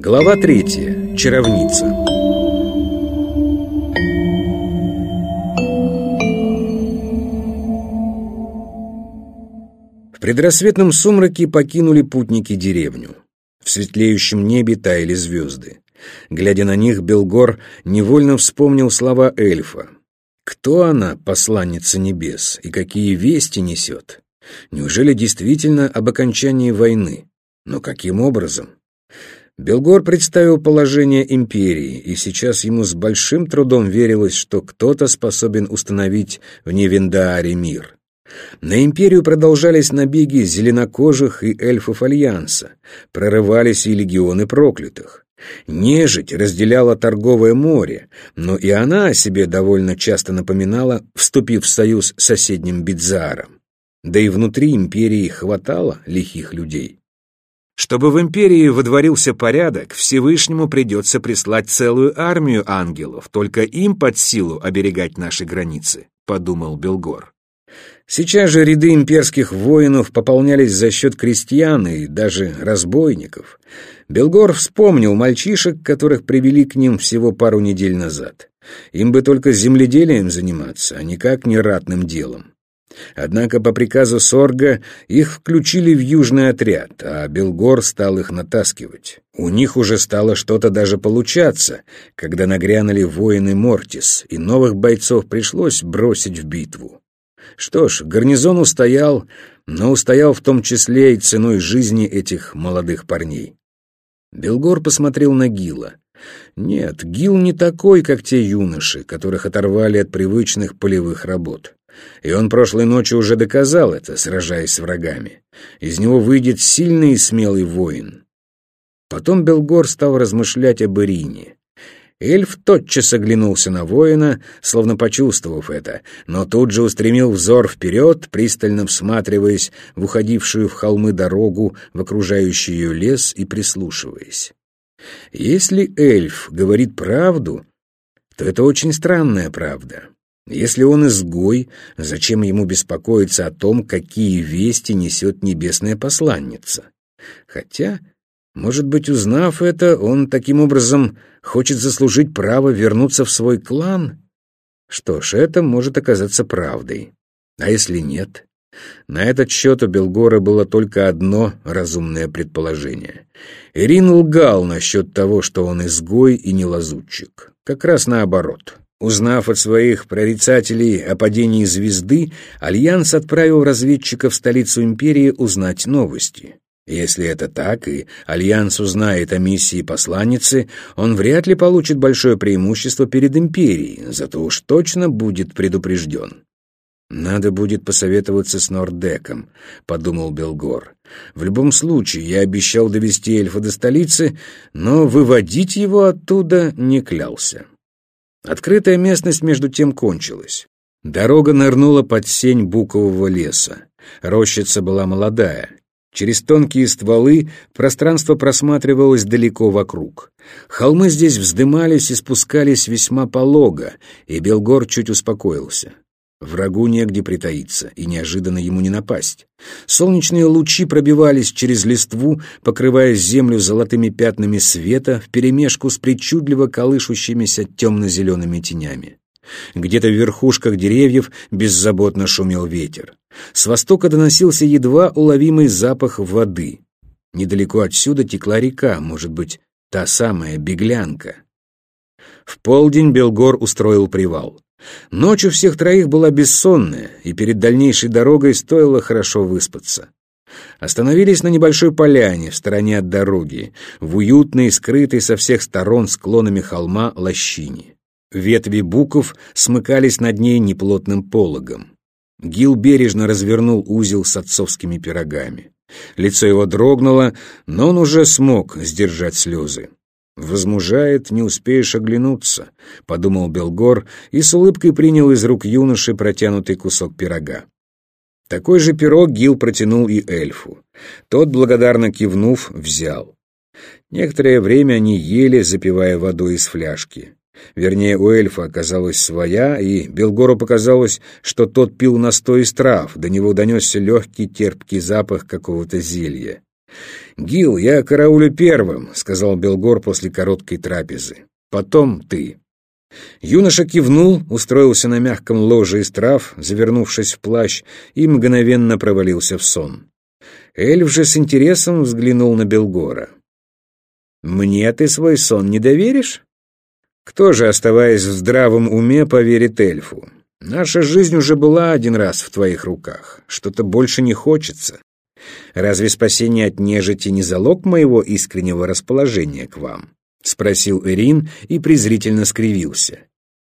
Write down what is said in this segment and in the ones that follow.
Глава третья. Чаровница. В предрассветном сумраке покинули путники деревню. В светлеющем небе таяли звезды. Глядя на них, Белгор невольно вспомнил слова эльфа. Кто она, посланница небес, и какие вести несет? Неужели действительно об окончании войны? Но каким образом? Белгор представил положение империи, и сейчас ему с большим трудом верилось, что кто-то способен установить в Невендааре мир. На империю продолжались набеги зеленокожих и эльфов Альянса, прорывались и легионы проклятых. Нежить разделяла торговое море, но и она о себе довольно часто напоминала, вступив в союз с соседним Бидзаром. Да и внутри империи хватало лихих людей. Чтобы в империи водворился порядок, Всевышнему придется прислать целую армию ангелов, только им под силу оберегать наши границы, подумал Белгор. Сейчас же ряды имперских воинов пополнялись за счет крестьян и даже разбойников. Белгор вспомнил мальчишек, которых привели к ним всего пару недель назад. Им бы только земледелием заниматься, а никак не ратным делом. Однако по приказу Сорга их включили в южный отряд, а Белгор стал их натаскивать. У них уже стало что-то даже получаться, когда нагрянули воины Мортис, и новых бойцов пришлось бросить в битву. Что ж, гарнизон устоял, но устоял в том числе и ценой жизни этих молодых парней. Белгор посмотрел на Гила. Нет, Гил не такой, как те юноши, которых оторвали от привычных полевых работ. И он прошлой ночью уже доказал это, сражаясь с врагами. Из него выйдет сильный и смелый воин. Потом Белгор стал размышлять об Ирине. Эльф тотчас оглянулся на воина, словно почувствовав это, но тут же устремил взор вперед, пристально всматриваясь в уходившую в холмы дорогу, в окружающий ее лес и прислушиваясь. Если эльф говорит правду, то это очень странная правда. Если он изгой, зачем ему беспокоиться о том, какие вести несет небесная посланница? Хотя, может быть, узнав это, он таким образом хочет заслужить право вернуться в свой клан? Что ж, это может оказаться правдой. А если нет? На этот счет у Белгора было только одно разумное предположение. Ирин лгал насчет того, что он изгой и не лазутчик. Как раз наоборот. Узнав от своих прорицателей о падении звезды, Альянс отправил разведчиков в столицу империи узнать новости. Если это так, и Альянс узнает о миссии посланницы, он вряд ли получит большое преимущество перед империей, зато уж точно будет предупрежден. «Надо будет посоветоваться с Нордеком», — подумал Белгор. «В любом случае, я обещал довести эльфа до столицы, но выводить его оттуда не клялся». Открытая местность между тем кончилась. Дорога нырнула под сень букового леса. Рощица была молодая. Через тонкие стволы пространство просматривалось далеко вокруг. Холмы здесь вздымались и спускались весьма полого, и Белгор чуть успокоился. Врагу негде притаиться, и неожиданно ему не напасть. Солнечные лучи пробивались через листву, покрывая землю золотыми пятнами света вперемешку с причудливо колышущимися темно-зелеными тенями. Где-то в верхушках деревьев беззаботно шумел ветер. С востока доносился едва уловимый запах воды. Недалеко отсюда текла река, может быть, та самая беглянка. В полдень Белгор устроил привал. Ночь у всех троих была бессонная, и перед дальнейшей дорогой стоило хорошо выспаться. Остановились на небольшой поляне в стороне от дороги, в уютной, скрытой со всех сторон склонами холма лощине. Ветви буков смыкались над ней неплотным пологом. Гил бережно развернул узел с отцовскими пирогами. Лицо его дрогнуло, но он уже смог сдержать слезы. «Возмужает, не успеешь оглянуться», — подумал Белгор и с улыбкой принял из рук юноши протянутый кусок пирога. Такой же пирог Гил протянул и эльфу. Тот, благодарно кивнув, взял. Некоторое время они ели, запивая водой из фляжки. Вернее, у эльфа оказалась своя, и Белгору показалось, что тот пил настой из трав, до него донесся легкий терпкий запах какого-то зелья. «Гил, я караулю первым», — сказал Белгор после короткой трапезы. «Потом ты». Юноша кивнул, устроился на мягком ложе из трав, завернувшись в плащ, и мгновенно провалился в сон. Эльф же с интересом взглянул на Белгора. «Мне ты свой сон не доверишь?» «Кто же, оставаясь в здравом уме, поверит эльфу? Наша жизнь уже была один раз в твоих руках. Что-то больше не хочется. Разве спасение от нежити не залог моего искреннего расположения к вам?» — спросил Эрин и презрительно скривился.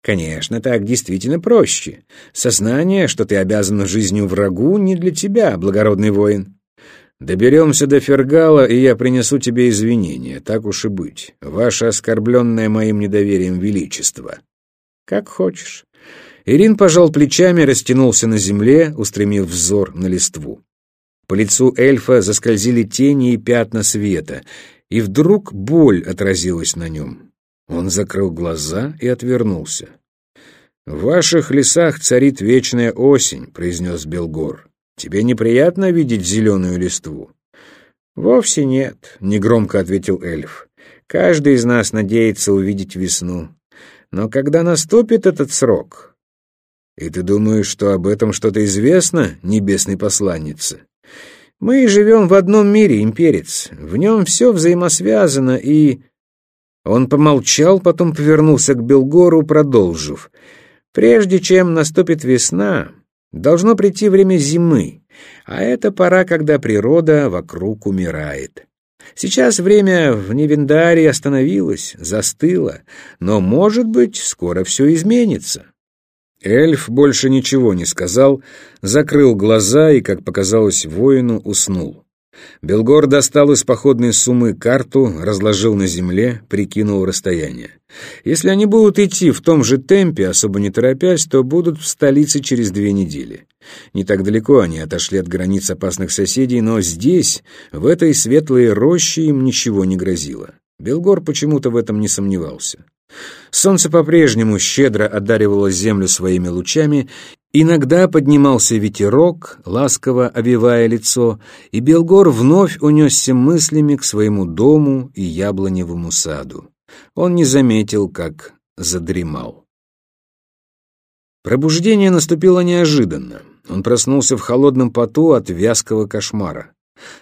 «Конечно, так действительно проще. Сознание, что ты обязан жизнью врагу, не для тебя, благородный воин. Доберемся до Фергала, и я принесу тебе извинения, так уж и быть. Ваше оскорбленное моим недоверием величество». «Как хочешь». Ирин пожал плечами, растянулся на земле, устремив взор на листву. По лицу эльфа заскользили тени и пятна света, и вдруг боль отразилась на нем. Он закрыл глаза и отвернулся. «В ваших лесах царит вечная осень», — произнес Белгор. «Тебе неприятно видеть зеленую листву?» «Вовсе нет», — негромко ответил эльф. «Каждый из нас надеется увидеть весну. Но когда наступит этот срок...» «И ты думаешь, что об этом что-то известно, небесной посланнице?» Мы живем в одном мире, имперец. В нем все взаимосвязано, и...» Он помолчал, потом повернулся к Белгору, продолжив. «Прежде чем наступит весна, должно прийти время зимы, а это пора, когда природа вокруг умирает. Сейчас время в Невендаре остановилось, застыло, но, может быть, скоро все изменится». Эльф больше ничего не сказал, закрыл глаза и, как показалось воину, уснул. Белгор достал из походной суммы карту, разложил на земле, прикинул расстояние. Если они будут идти в том же темпе, особо не торопясь, то будут в столице через две недели. Не так далеко они отошли от границ опасных соседей, но здесь, в этой светлой роще, им ничего не грозило. Белгор почему-то в этом не сомневался. Солнце по-прежнему щедро одаривало землю своими лучами, иногда поднимался ветерок, ласково овивая лицо, и Белгор вновь унесся мыслями к своему дому и яблоневому саду. Он не заметил, как задремал. Пробуждение наступило неожиданно. Он проснулся в холодном поту от вязкого кошмара.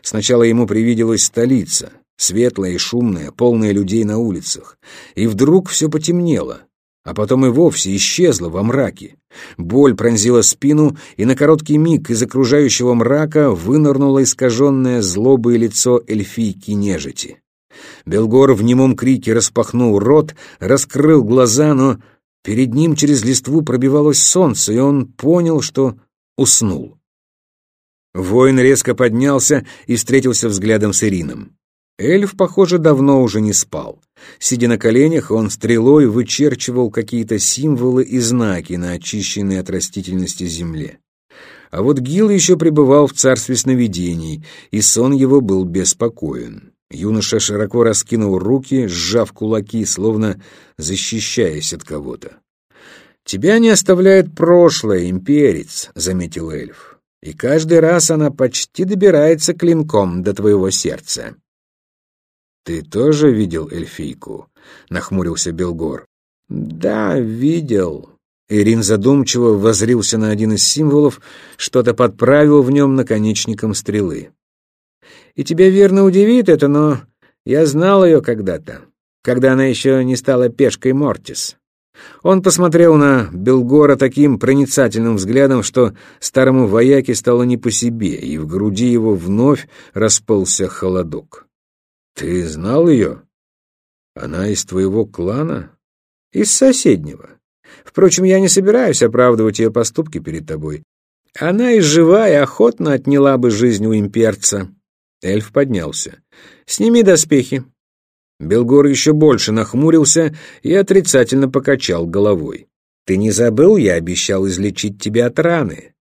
Сначала ему привиделась столица, светлая и шумная, полная людей на улицах. И вдруг все потемнело, а потом и вовсе исчезло во мраке. Боль пронзила спину, и на короткий миг из окружающего мрака вынырнуло искаженное злобое лицо эльфийки нежити. Белгор в немом крике распахнул рот, раскрыл глаза, но перед ним через листву пробивалось солнце, и он понял, что уснул. Воин резко поднялся и встретился взглядом с Ирином. Эльф, похоже, давно уже не спал. Сидя на коленях, он стрелой вычерчивал какие-то символы и знаки на очищенной от растительности земле. А вот Гил еще пребывал в царстве сновидений, и сон его был беспокоен. Юноша широко раскинул руки, сжав кулаки, словно защищаясь от кого-то. «Тебя не оставляет прошлое, имперец», — заметил эльф. «И каждый раз она почти добирается клинком до твоего сердца». «Ты тоже видел эльфийку?» — нахмурился Белгор. «Да, видел». Ирин задумчиво возрился на один из символов, что-то подправил в нем наконечником стрелы. «И тебя верно удивит это, но я знал ее когда-то, когда она еще не стала пешкой Мортис». Он посмотрел на Белгора таким проницательным взглядом, что старому вояке стало не по себе, и в груди его вновь расползся холодок. «Ты знал ее? Она из твоего клана?» «Из соседнего. Впрочем, я не собираюсь оправдывать ее поступки перед тобой. Она и жива, и охотно отняла бы жизнь у имперца». Эльф поднялся. «Сними доспехи». Белгор еще больше нахмурился и отрицательно покачал головой. «Ты не забыл, я обещал излечить тебя от раны.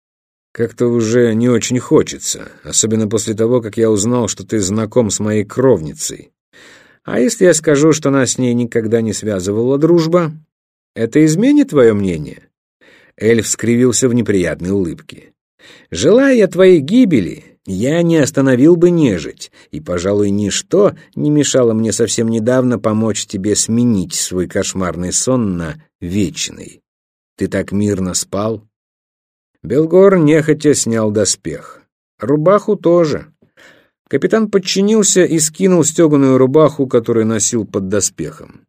Как-то уже не очень хочется, особенно после того, как я узнал, что ты знаком с моей кровницей. А если я скажу, что нас с ней никогда не связывала дружба, это изменит твое мнение?» Эльф скривился в неприятной улыбке. «Желая я твоей гибели, Я не остановил бы нежить, и, пожалуй, ничто не мешало мне совсем недавно помочь тебе сменить свой кошмарный сон на вечный. Ты так мирно спал?» Белгор нехотя снял доспех. Рубаху тоже. Капитан подчинился и скинул стеганую рубаху, которую носил под доспехом.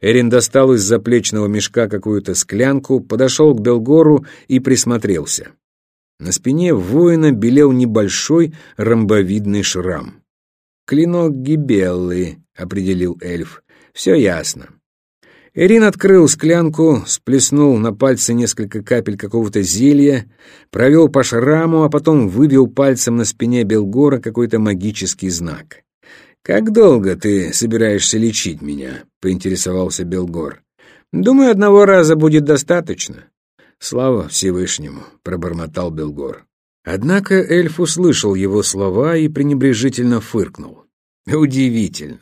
Эрин достал из заплечного мешка какую-то склянку, подошел к Белгору и присмотрелся. На спине воина белел небольшой ромбовидный шрам. «Клинок Гибеллы», — определил эльф. «Все ясно». Эрин открыл склянку, сплеснул на пальцы несколько капель какого-то зелья, провел по шраму, а потом выбил пальцем на спине Белгора какой-то магический знак. «Как долго ты собираешься лечить меня?» — поинтересовался Белгор. «Думаю, одного раза будет достаточно». «Слава Всевышнему!» — пробормотал Белгор. Однако эльф услышал его слова и пренебрежительно фыркнул. «Удивительно.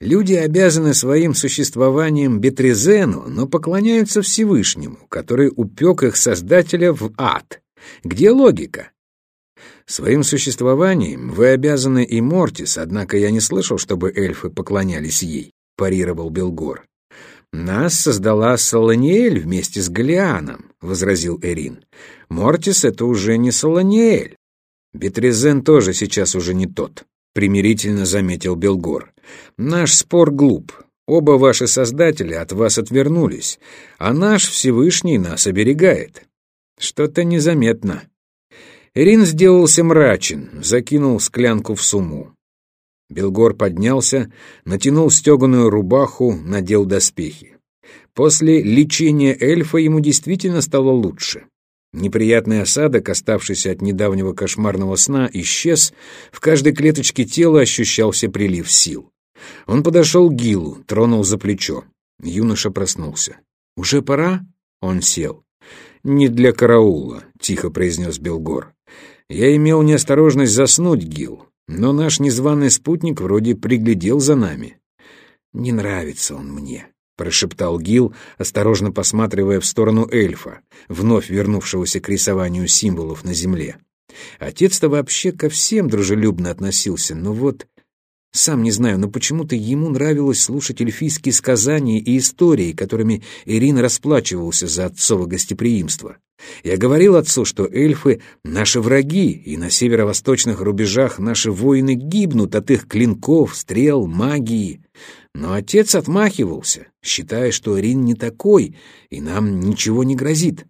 Люди обязаны своим существованием Бетрезену, но поклоняются Всевышнему, который упек их создателя в ад. Где логика? Своим существованием вы обязаны и Мортис, однако я не слышал, чтобы эльфы поклонялись ей, парировал Белгор. Нас создала Солониэль вместе с Галианом, возразил Эрин. Мортис — это уже не Солониэль. Бетрезен тоже сейчас уже не тот, примирительно заметил Белгор. Наш спор глуп. Оба ваши создатели от вас отвернулись, а наш Всевышний нас оберегает. Что-то незаметно. Рин сделался мрачен, закинул склянку в сумму. Белгор поднялся, натянул стеганую рубаху, надел доспехи. После лечения эльфа ему действительно стало лучше. Неприятный осадок, оставшийся от недавнего кошмарного сна, исчез, в каждой клеточке тела ощущался прилив сил. Он подошел к Гилу, тронул за плечо. Юноша проснулся. «Уже пора?» Он сел. «Не для караула», — тихо произнес Белгор. «Я имел неосторожность заснуть, Гил, но наш незваный спутник вроде приглядел за нами». «Не нравится он мне», — прошептал Гил, осторожно посматривая в сторону эльфа, вновь вернувшегося к рисованию символов на земле. Отец-то вообще ко всем дружелюбно относился, но вот сам не знаю, но почему-то ему нравилось слушать эльфийские сказания и истории, которыми Ирин расплачивался за отцово гостеприимство. Я говорил отцу, что эльфы — наши враги, и на северо-восточных рубежах наши воины гибнут от их клинков, стрел, магии. Но отец отмахивался, считая, что Ирин не такой, и нам ничего не грозит.